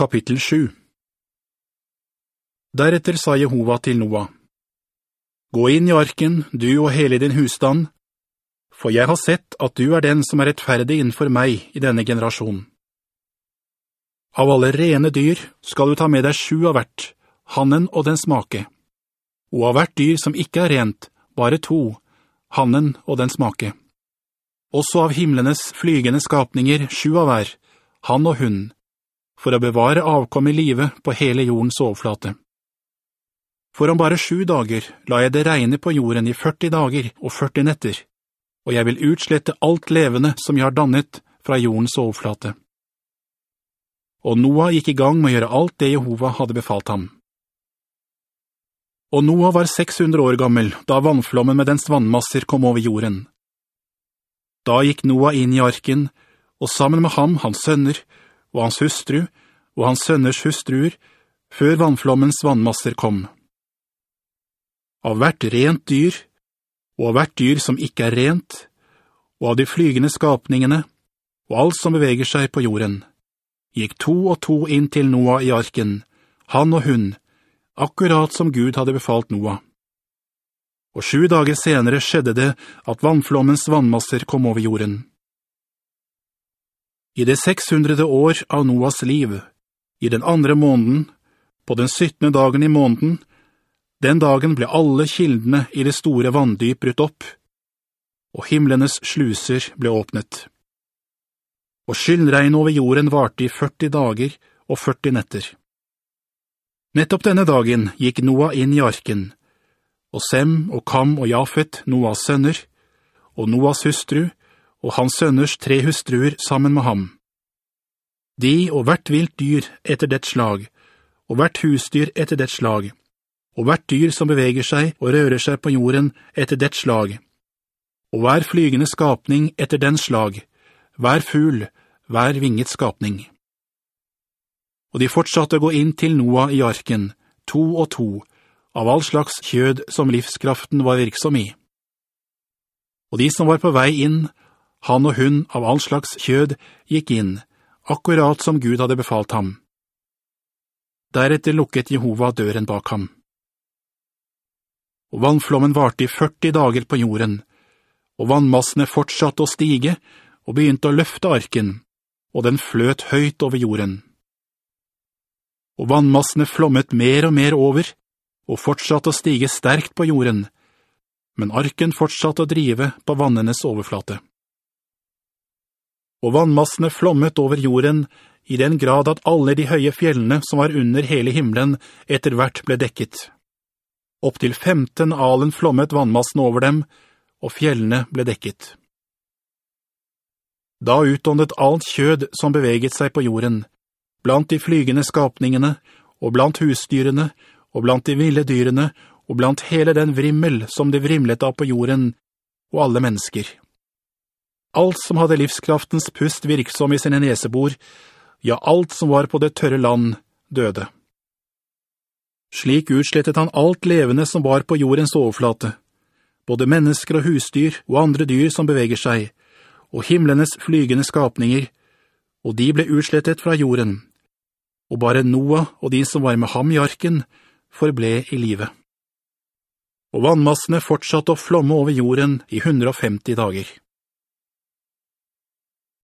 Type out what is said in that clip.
Kapittel 7 Deretter sa Jehova til Noah, «Gå inn i arken, du og hele din husstand, for jeg har sett at du er den som er rettferdig innenfor meg i denne generasjonen. Av alle rene dyr skal du ta med deg sju av hvert, hannen og den smake, og av hvert dyr som ikke er rent, bare to, hannen og den smake. Også av himlenes flygende skapninger sju av hver, han og hun, for å bevare avkom i livet på hele jordens overflate. For om bare sju dager la jeg det regne på jorden i 40 dager og 40 netter, og jeg vil utslette alt levende som jeg har dannet fra jordens overflate. Og Noah gikk i gang med å gjøre alt det Jehova hadde befalt ham. Og Noah var 600 år gammel da vannflommen med dens vannmasser kom over jorden. Da gikk Noah inn i arken, og sammen med ham hans sønner, og hans hustru, og hans sønners hustruer, før vannflommens vannmasser kom. Av hvert rent dyr, og av hvert dyr som ikke er rent, og av de flygende skapningene, og alt som beveger seg på jorden, gikk to og to inn til Noah i arken, han og hun, akkurat som Gud hadde befalt Noah. Og sju dager senere skjedde det at vannflommens vannmasser kom over jorden. I det 600. år av Noas liv, i den andre måneden, på den 17. dagen i måneden, den dagen ble alle kildene i det store vanndyp brutt opp, og himmelenes sluser ble åpnet. Og skyldregn over jorden varte i 40 dager og 40 netter. Nettopp denne dagen gikk Noah inn i arken, og Sem og Kam og Jafet, Noahs sønner, og Noahs hustru, og hans sønners tre hustruer sammen med ham. De og hvert vilt dyr etter det slag, og hvert husdyr etter det slag, og hvert dyr som beveger seg og rører seg på jorden etter det slag, og hver flygende skapning etter den slag, hver fugl, hver vinget skapning. Og de fortsatte å gå inn til Noah i arken, to og to, av all slags kjød som livskraften var virksom i. Og de som var på vei inn, han og hun av all slags kjød gikk inn, akkurat som Gud hadde befalt ham. Deretter lukket Jehova døren bak ham. Og vannflommen varte i 40 dager på jorden, og vannmassene fortsatte å stige og begynte å løfte arken, og den fløt høyt over jorden. Og vannmassene flommet mer og mer over, og fortsatte å stige sterkt på jorden, men arken fortsatte å drive på vannenes overflate og vannmassene flommet over jorden i den grad at alle de høye fjellene som var under hele himmelen etter hvert ble dekket. Opp til 15 alen flommet vannmassen over dem, og fjellene ble dekket. Da utåndet alt kjød som beveget seg på jorden, blant de flygende skapningene, og blant husdyrene, og blant de ville dyrene, og blant hele den vrimmel som det vrimlet av på jorden, og alle mennesker. Alt som hadde livskraftens pust virksom i sine nesebor, ja, alt som var på det tørre land, døde. Slik utslettet han alt levende som var på jordens overflate, både mennesker og husdyr og andre dyr som beveger seg, og himmelenes flygende skapninger, og de ble utslettet fra jorden, og bare Noah og de som var med ham i arken forble i livet. Og vannmassene fortsatte å flomme over jorden i 150 dager.